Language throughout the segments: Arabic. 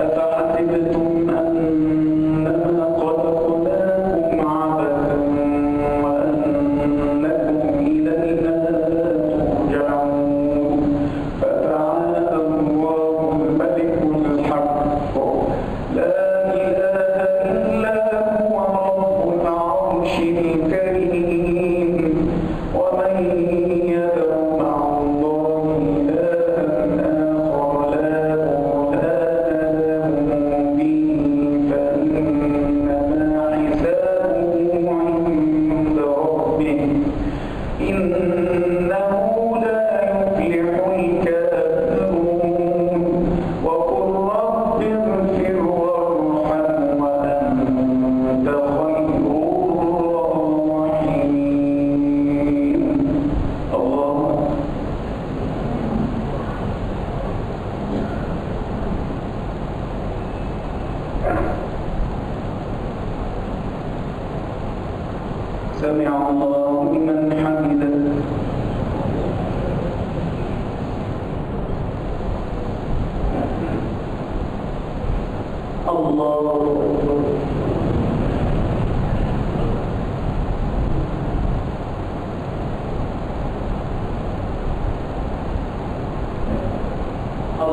أفحسبتم أن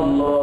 الله